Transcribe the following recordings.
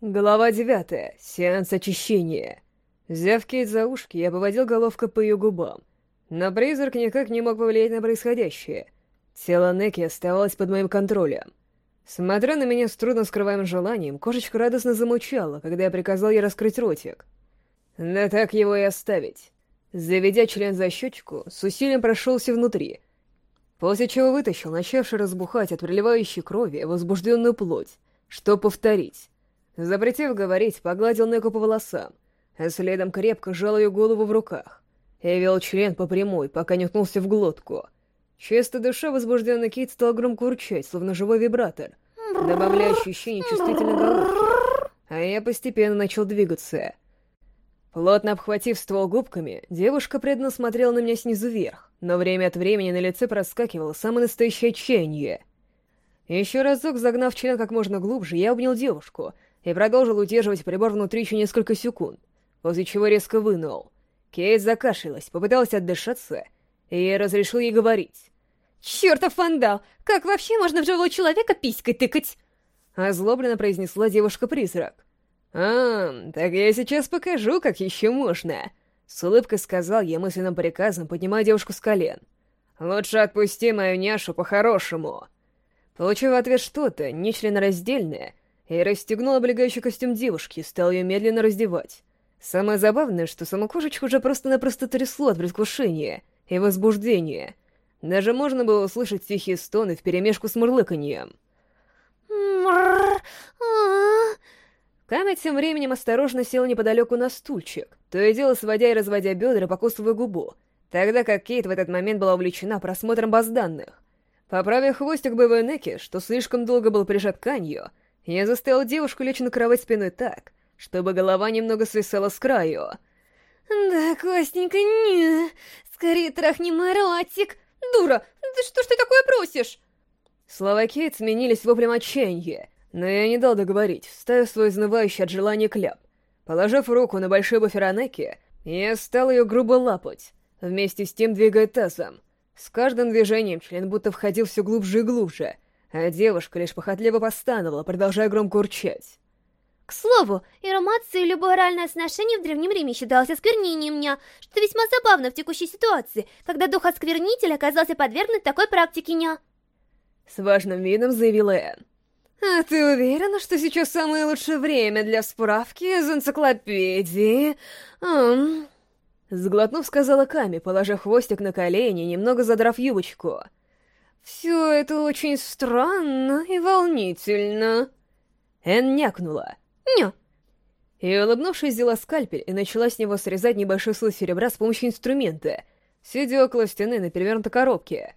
Глава девятая. Сеанс очищения. Взяв Кейт за ушки, я поводил головкой по ее губам. Но призрак никак не мог повлиять на происходящее. Тело Неки оставалось под моим контролем. Смотря на меня с трудно скрываемым желанием, кошечка радостно замучала, когда я приказал ей раскрыть ротик. Да так его и оставить. Заведя член за щечку, с усилием прошелся внутри, после чего вытащил начавший разбухать от приливающей крови возбужденную плоть, что повторить. Запретив говорить, погладил Неку по волосам, а следом крепко сжал ее голову в руках и вел член по прямой, пока не уткнулся в глотку. Чисто душа возбужденный Кейт стал громко урчать, словно живой вибратор, добавляя ощущение чувствительной головки, а я постепенно начал двигаться. Плотно обхватив ствол губками, девушка преданно смотрела на меня снизу вверх, но время от времени на лице проскакивало самое настоящее отчаяние. Еще разок загнав член как можно глубже, я обнял девушку — и продолжил удерживать прибор внутри еще несколько секунд, после чего резко вынул. Кейт закашлялась, попыталась отдышаться, и я разрешил ей говорить. «Чертов вандал! Как вообще можно в живого человека писькой тыкать?» Озлобленно произнесла девушка-призрак. «А, так я сейчас покажу, как еще можно!» С улыбкой сказал я мысленным приказом, поднимая девушку с колен. «Лучше отпусти мою няшу по-хорошему!» Получив ответ что-то, нечленораздельное, и расстегнул облегающий костюм девушки, стал ее медленно раздевать. Самое забавное, что саму кошечку уже просто-напросто трясло от предвкушения и возбуждения. Даже можно было услышать тихие стоны вперемешку с мурлыканьем. Камя тем временем осторожно сел неподалеку на стульчик, то и дело сводя и разводя бедра, покусывая губу, тогда как Кейт в этот момент была увлечена просмотром баз данных. Поправив хвостик боевой Неки, что слишком долго был прижат тканью, я заставил девушку лечь на кровать спиной так, чтобы голова немного свисала с краю. «Да, Костенька, не, скорее трахни мой ротик. Дура, да что ж ты такое просишь?» Слова Кейт сменились воплем отчаяния, но я не дал договорить, вставив свой изнывающий от желания кляп. Положив руку на большой буфер Анеки, я стал ее грубо лапать, вместе с тем двигая тазом. С каждым движением член будто входил все глубже и глубже — а девушка лишь похотливо постановала, продолжая громко урчать. К слову, иромация и любое оральное сношение в Древнем Риме считалось осквернением ня, что весьма забавно в текущей ситуации, когда дух осквернителя оказался подвергнут такой практике ня. С важным видом заявила Энн. «А ты уверена, что сейчас самое лучшее время для справки из энциклопедии?» Ам... Сглотнув, сказала Ками, положив хвостик на колени, немного задрав юбочку. «Все это очень странно и волнительно». Эн някнула. «Ню». И, улыбнувшись, взяла скальпель и начала с него срезать небольшой слой серебра с помощью инструмента, сидя около стены на перевернутой коробке.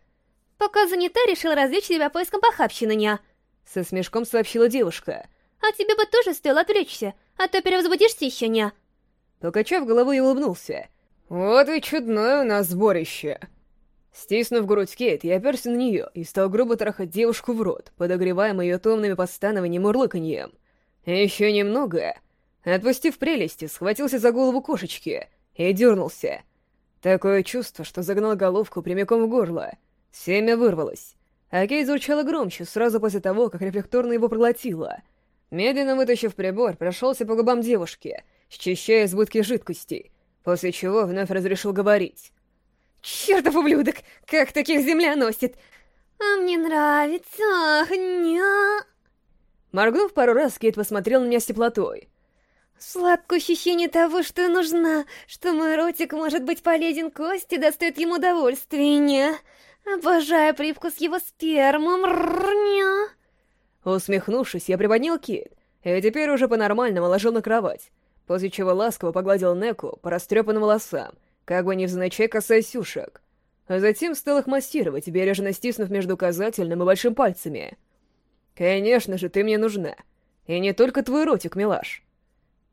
«Пока занята, решила развлечь себя поиском похабщины, ня!» Со смешком сообщила девушка. «А тебе бы тоже стоило отвлечься, а то перевозбудишься еще, ня!» Покачав голову, я улыбнулся. «Вот и чудное у нас сборище!» Стиснув грудь Кейт, я оперся на нее и стал грубо трахать девушку в рот, подогреваемый ее томными постанованием и мурлыканьем. Еще немного. Отпустив прелести, схватился за голову кошечки и дернулся. Такое чувство, что загнал головку прямиком в горло. Семя вырвалось. А Кейт звучала громче, сразу после того, как рефлекторно его проглотила. Медленно вытащив прибор, прошелся по губам девушки, счищая избытки жидкостей, после чего вновь разрешил говорить. Чертов ублюдок! Как таких земля носит! А мне нравится, ах, ня... Моргнув пару раз, Кейт посмотрел на меня с теплотой. Сладкое ощущение того, что нужна, что мой ротик может быть полезен Кости, достоит ему удовольствия. Обожаю привкус его спермы, мрррня. Усмехнувшись, я приподнял Кейт, и теперь уже по-нормальному ложил на кровать, после чего ласково погладил Неку по растрепанным волосам, как бы невзначай касаясь ушек. А затем стал их массировать, бережно стиснув между указательным и большим пальцами. «Конечно же, ты мне нужна. И не только твой ротик, милаш.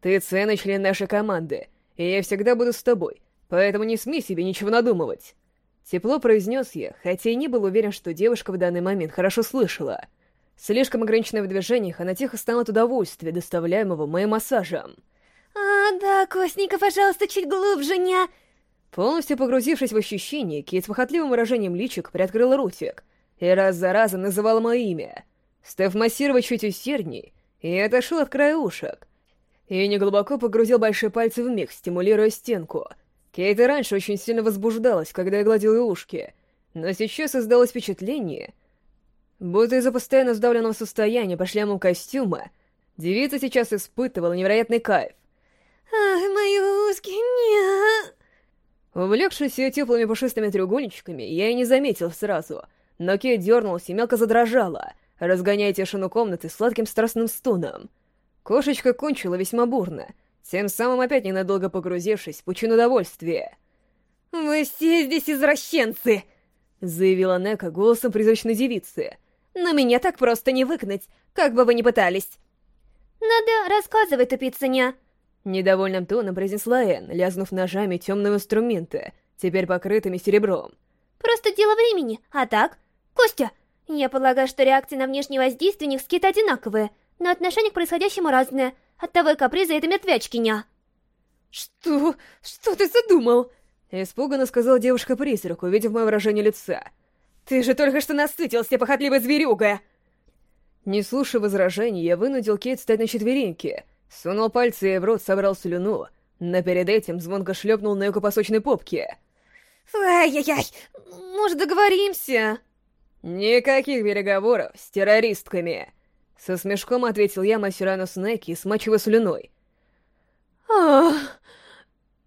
Ты ценный член нашей команды, и я всегда буду с тобой, поэтому не смей себе ничего надумывать». Тепло произнес я, хотя и не был уверен, что девушка в данный момент хорошо слышала. Слишком ограниченная в движениях, она тихо стала от удовольствия, доставляемого моим массажем. «А, да, Костненько, пожалуйста, чуть глубже, ня...» Полностью погрузившись в ощущение, Кейт с похотливым выражением личик приоткрыла ротик и раз за разом называла мое имя. Став массировать чуть усердней, и отошел от края ушек. И неглубоко погрузил большие пальцы в миг, стимулируя стенку. Кейт и раньше очень сильно возбуждалась, когда я гладил ее ушки, но сейчас создалось впечатление, будто из-за постоянно сдавленного состояния по шляму костюма девица сейчас испытывала невероятный кайф. Ах, мои ушки, нет. Увлекшись ее теплыми пушистыми треугольничками, я и не заметил сразу, но Кейт дернулась и мелко задрожала, разгоняя тишину комнаты сладким страстным стоном. Кошечка кончила весьма бурно, тем самым опять ненадолго погрузившись в пучину удовольствия. «Вы все здесь извращенцы!» — заявила Нека голосом призрачной девицы. «Но меня так просто не выкнуть, как бы вы ни пытались!» «Надо рассказывать, тупицыня!» Недовольным тоном произнесла Энн, лязнув ножами темного инструмента, теперь покрытыми серебром. «Просто дело времени, а так? Костя, я полагаю, что реакции на внешнее воздействие них скит одинаковые, но отношение к происходящему разное. Оттого и капризы это мертвячкиня». «Что? Что ты задумал?» Испуганно сказала девушка-призрак, увидев мое выражение лица. «Ты же только что насытился, похотливая зверюга!» Не слушая возражений, я вынудил Кейт встать на четвереньки — Сунул пальцы ей в рот, собрал слюну, но перед этим звонко шлепнул на ее копосочной попке. «Ай-яй-яй! Может, договоримся?» «Никаких переговоров с террористками!» Со смешком ответил я Масюрану Снеки, смачивая слюной. «Ах!»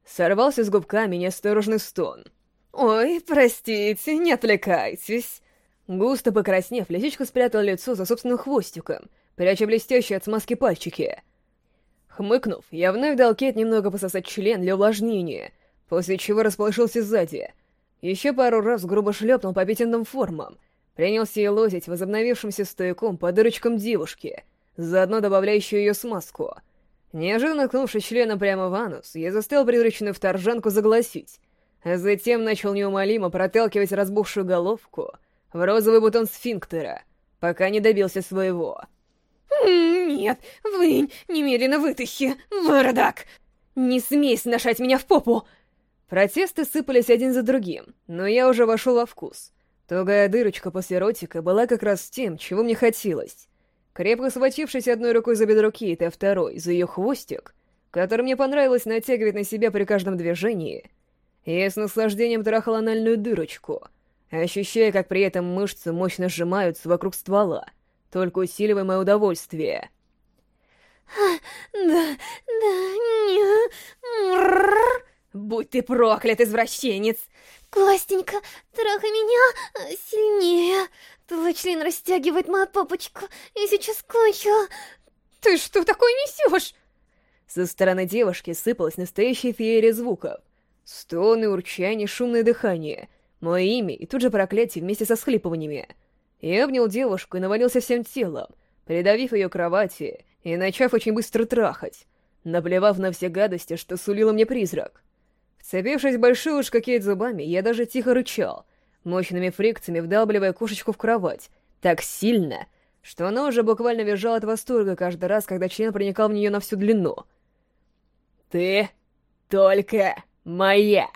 Сорвался с губками неосторожный стон. «Ой, простите, не отвлекайтесь!» Густо покраснев, лисичка спрятала лицо за собственным хвостиком, пряча блестящие от смазки пальчики. Хмыкнув, я вновь дал Кет немного пососать член для увлажнения, после чего расположился сзади. Еще пару раз грубо шлепнул по пятенным формам, принялся елозить возобновившимся стояком по дырочкам девушки, заодно добавляющую ее смазку. Неожиданно ткнувшись членом прямо в анус, я заставил призрачную вторжанку загласить, а затем начал неумолимо проталкивать разбухшую головку в розовый бутон сфинктера, пока не добился своего — «Нет, вынь, немедленно вытащи, выродок! Не смей сношать меня в попу!» Протесты сыпались один за другим, но я уже вошел во вкус. Тугая дырочка после ротика была как раз тем, чего мне хотелось. Крепко схватившись одной рукой за бедро Кейт, а второй — за ее хвостик, который мне понравилось натягивать на себя при каждом движении, я с наслаждением трахал анальную дырочку, ощущая, как при этом мышцы мощно сжимаются вокруг ствола — только усиливай мое удовольствие. Да, да, не... Будь ты проклят, извращенец! Костенька, трахай меня э, сильнее. Твой член растягивает мою попочку. Я сейчас кончила. Ты что такое несешь? Со стороны девушки сыпалась настоящая феерия звуков. Стоны, урчание, шумное дыхание. Мое имя и тут же проклятие вместе со схлипываниями. Я обнял девушку и навалился всем телом, придавив ее кровати и начав очень быстро трахать, наплевав на все гадости, что сулила мне призрак. Вцепившись в ушко Кейт зубами, я даже тихо рычал, мощными фрикциями вдалбливая кошечку в кровать, так сильно, что она уже буквально визжала от восторга каждый раз, когда член проникал в нее на всю длину. «Ты только моя!»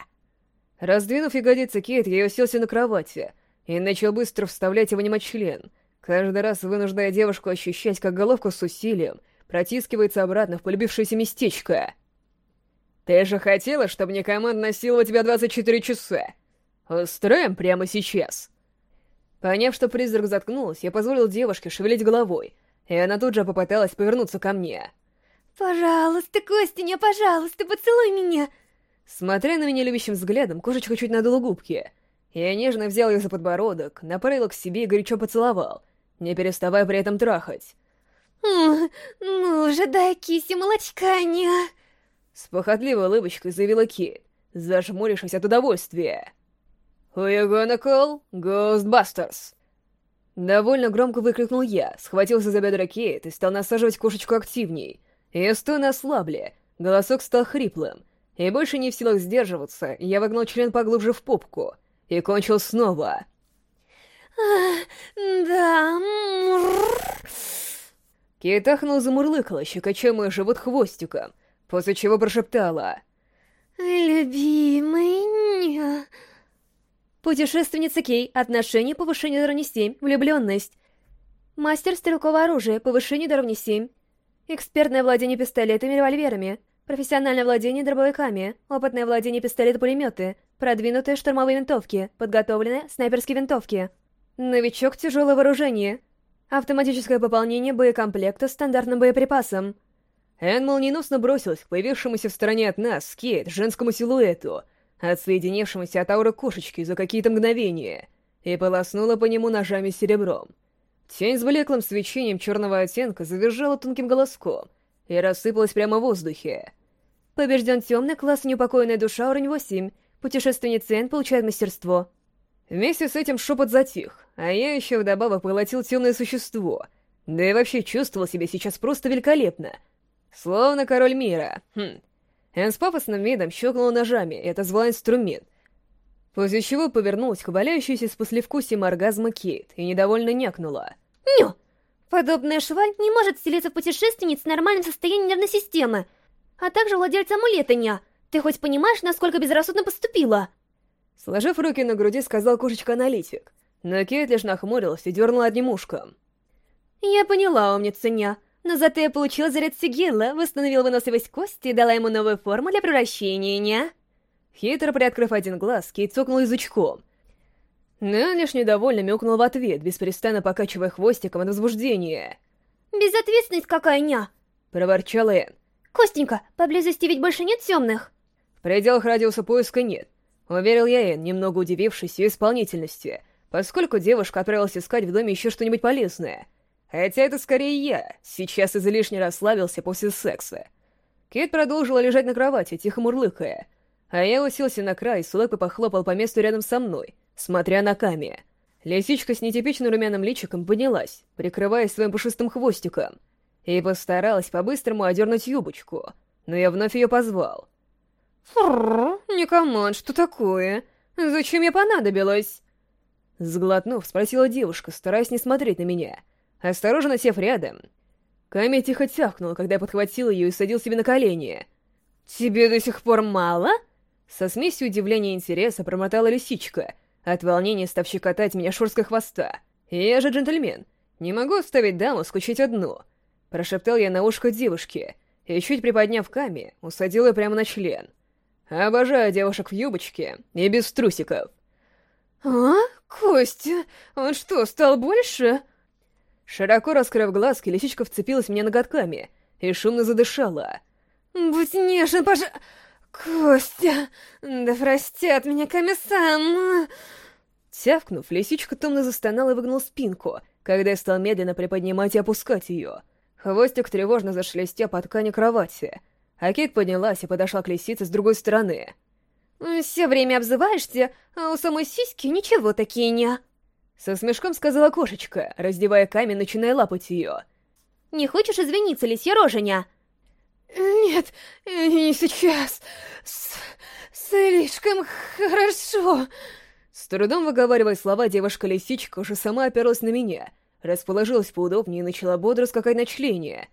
Раздвинув ягодицы Кейт, я уселся на кровати — и начал быстро вставлять его немочлен, каждый раз вынуждая девушку ощущать, как головка с усилием протискивается обратно в полюбившееся местечко. «Ты же хотела, чтобы не команда носила тебя 24 часа? Устроим прямо сейчас!» Поняв, что призрак заткнулась, я позволил девушке шевелить головой, и она тут же попыталась повернуться ко мне. «Пожалуйста, Костяня, пожалуйста, поцелуй меня!» Смотря на меня любящим взглядом, кошечка чуть надула губки — я нежно взял ее за подбородок, направил к себе и горячо поцеловал, не переставая при этом трахать. «Ну же, дай киси молочка, не...» С похотливой улыбочкой заявила Кит, зажмурившись от удовольствия. «We gonna call Ghostbusters!» Довольно громко выкрикнул я, схватился за бедра Кейт и стал насаживать кошечку активней. Ее стоны ослабли, голосок стал хриплым, и больше не в силах сдерживаться, я вогнал член поглубже в попку — и кончил снова. Да. Кейт ахнул замурлыкала, щекоча мой живот хвостиком, после чего прошептала. «Любимый...» Путешественница Кей, отношение, повышение до уровня 7, влюбленность. Мастер стрелкового оружия, повышение до уровня 7, Экспертное владение пистолетами и револьверами. Профессиональное владение дробовиками. Опытное владение пистолет-пулеметы. Продвинутые штурмовые винтовки. Подготовленные снайперские винтовки. Новичок тяжелое вооружение. Автоматическое пополнение боекомплекта стандартным боеприпасом. Энн молниеносно бросилась к появившемуся в стороне от нас, скейт, женскому силуэту, отсоединившемуся от ауры кошечки за какие-то мгновения, и полоснула по нему ножами серебром. Тень с блеклым свечением черного оттенка завизжала тонким голоском и рассыпалась прямо в воздухе. Побежден темный класс неупокоенная душа уровень 8. Путешественница Энн получает мастерство. Вместе с этим шепот затих, а я еще вдобавок поглотил темное существо. Да и вообще чувствовал себя сейчас просто великолепно — Словно король мира. Хм. Энн с пафосным видом щелкнула ножами и отозвала инструмент. После чего повернулась к валяющейся с послевкусием оргазма Кейт и недовольно някнула. «Ню! Подобная шваль не может вселиться в путешественниц в нормальном состоянии нервной системы, а также владельца амулета Ня. Ты хоть понимаешь, насколько безрассудно поступила?» Сложив руки на груди, сказал кошечка-аналитик, но Кейт лишь нахмурилась и дернула одним ушком. «Я поняла, умница Ня. Но зато я получила заряд сигилла, восстановила выносливость кости и дала ему новую форму для превращения, не? Хитро приоткрыв один глаз, Кейт цокнул язычком. Но лишь недовольно мяукнул в ответ, беспрестанно покачивая хвостиком от возбуждения. «Безответственность какая, ня!» — проворчал Энн. «Костенька, поблизости ведь больше нет темных?» «В пределах радиуса поиска нет», — уверил я Энн, немного удивившись ее исполнительности, поскольку девушка отправилась искать в доме еще что-нибудь полезное — Хотя это скорее я, сейчас излишне расслабился после секса. Кит продолжила лежать на кровати, тихо мурлыкая, а я уселся на край и с улыбкой похлопал по месту рядом со мной, смотря на Ками. Лисичка с нетипичным румяным личиком поднялась, прикрываясь своим пушистым хвостиком, и постаралась по-быстрому одернуть юбочку, но я вновь ее позвал. «Фрррр, Никоман, что такое? Зачем я понадобилась?» Сглотнув, спросила девушка, стараясь не смотреть на меня — Осторожно сев рядом, Ками тихо тяхнула, когда я подхватил ее и садил себе на колени. «Тебе до сих пор мало?» Со смесью удивления и интереса промотала лисичка, от волнения став щекотать меня шурской хвоста. «Я же джентльмен, не могу оставить даму скучать одну», — прошептал я на ушко девушке, и, чуть приподняв Ками, усадил ее прямо на член. «Обожаю девушек в юбочке и без трусиков». «А? Костя, он что, стал больше?» Широко раскрыв глазки, лисичка вцепилась мне ноготками и шумно задышала. «Будь нежен, пожа... Костя! Да простят меня комиссам!» Тявкнув, лисичка томно застонала и выгнул спинку, когда я стал медленно приподнимать и опускать ее. Хвостик тревожно зашлестя по ткани кровати, а Кейт поднялась и подошла к лисице с другой стороны. «Все время обзываешься, а у самой сиськи ничего такие не...» Со смешком сказала кошечка, раздевая камень, начиная лапать ее. «Не хочешь извиниться, лисья роженя?» «Нет, не сейчас. С слишком хорошо». С трудом выговаривая слова, девушка-лисичка уже сама оперлась на меня, расположилась поудобнее и начала бодро скакать на члене.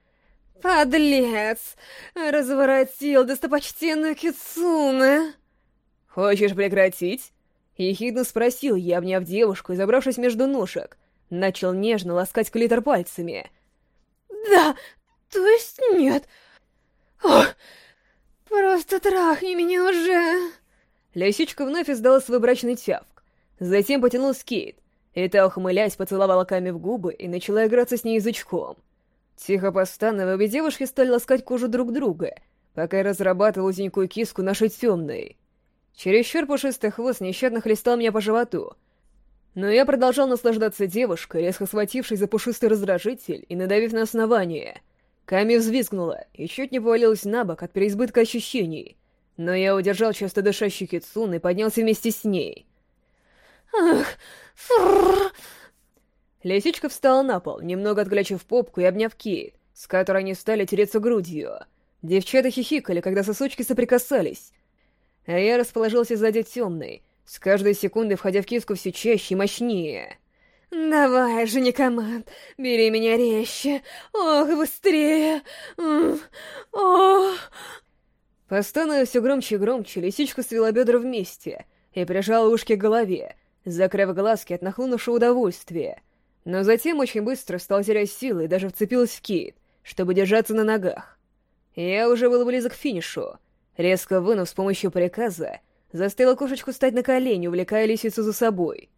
«Подлец! Разворотил достопочтенную Кицуна!» «Хочешь прекратить?» Ехидно спросил я, обняв девушку и забравшись между ножек. Начал нежно ласкать клитор пальцами. «Да, то есть нет. Ох, просто трахни меня уже!» Лисичка вновь издала свой брачный тявк. Затем потянул скейт, и та, ухмыляясь, поцеловала Ками в губы и начала играться с ней язычком. Тихо постановая, обе девушки стали ласкать кожу друг друга, пока я разрабатывал узенькую киску нашей темной. Чересчур пушистый хвост нещадно хлестал меня по животу. Но я продолжал наслаждаться девушкой, резко схватившей за пушистый раздражитель и надавив на основание. Ками взвизгнула и чуть не повалилась на бок от переизбытка ощущений. Но я удержал часто дышащий Китсун и поднялся вместе с ней. Ах, фрррр. Лисичка встала на пол, немного отглячив попку и обняв Кейт, с которой они стали тереться грудью. Девчата хихикали, когда сосочки соприкасались, а я расположился сзади темной, с каждой секундой входя в киску все чаще и мощнее. «Давай же, Никоманд, бери меня резче! Ох, быстрее! Ох!» Постановая все громче и громче, лисичка свела бедра вместе и прижала ушки к голове, закрыв глазки от нахлынувшего удовольствия. Но затем очень быстро стал терять силы и даже вцепилась в Кейт, чтобы держаться на ногах. Я уже был близок к финишу. Резко вынув с помощью приказа, заставила кошечку стать на колени, увлекая лисицу за собой.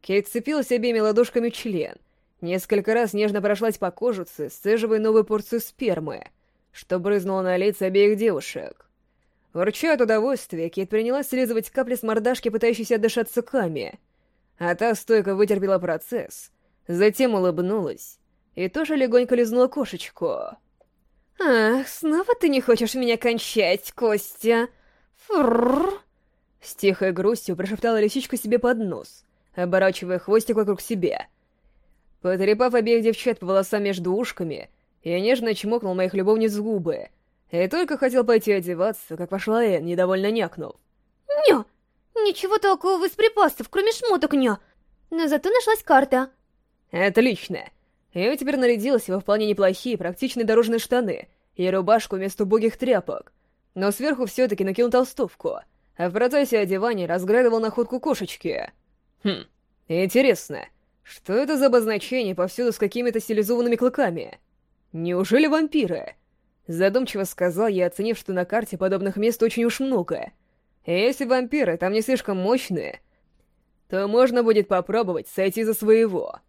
Кейт цепилась обеими ладошками в член, несколько раз нежно прошлась по кожице, сцеживая новую порцию спермы, что брызнуло на лица обеих девушек. Ворча от удовольствия, Кейт принялась слизывать капли с мордашки, пытающейся отдышаться Ками. А та стойко вытерпела процесс, затем улыбнулась и тоже легонько лизнула кошечку. «Ах, снова ты не хочешь меня кончать, Костя? Фрррр!» С тихой грустью прошептала лисичка себе под нос, оборачивая хвостик вокруг себя. Потрепав обеих девчат по волосам между ушками, я нежно чмокнул моих любовниц в губы, и только хотел пойти одеваться, как пошла Энн, недовольно някнув. «Нё! Ничего толкового из припасов, кроме шмоток, нё! Но зато нашлась карта!» «Отлично! Я теперь нарядилась во вполне неплохие практичные дорожные штаны и рубашку вместо убогих тряпок, но сверху все-таки накинул толстовку, а в процессе одевания разглядывал находку кошечки. Хм, интересно, что это за обозначение повсюду с какими-то стилизованными клыками? Неужели вампиры? Задумчиво сказал я, оценив, что на карте подобных мест очень уж много. И если вампиры там не слишком мощные, то можно будет попробовать сойти за своего.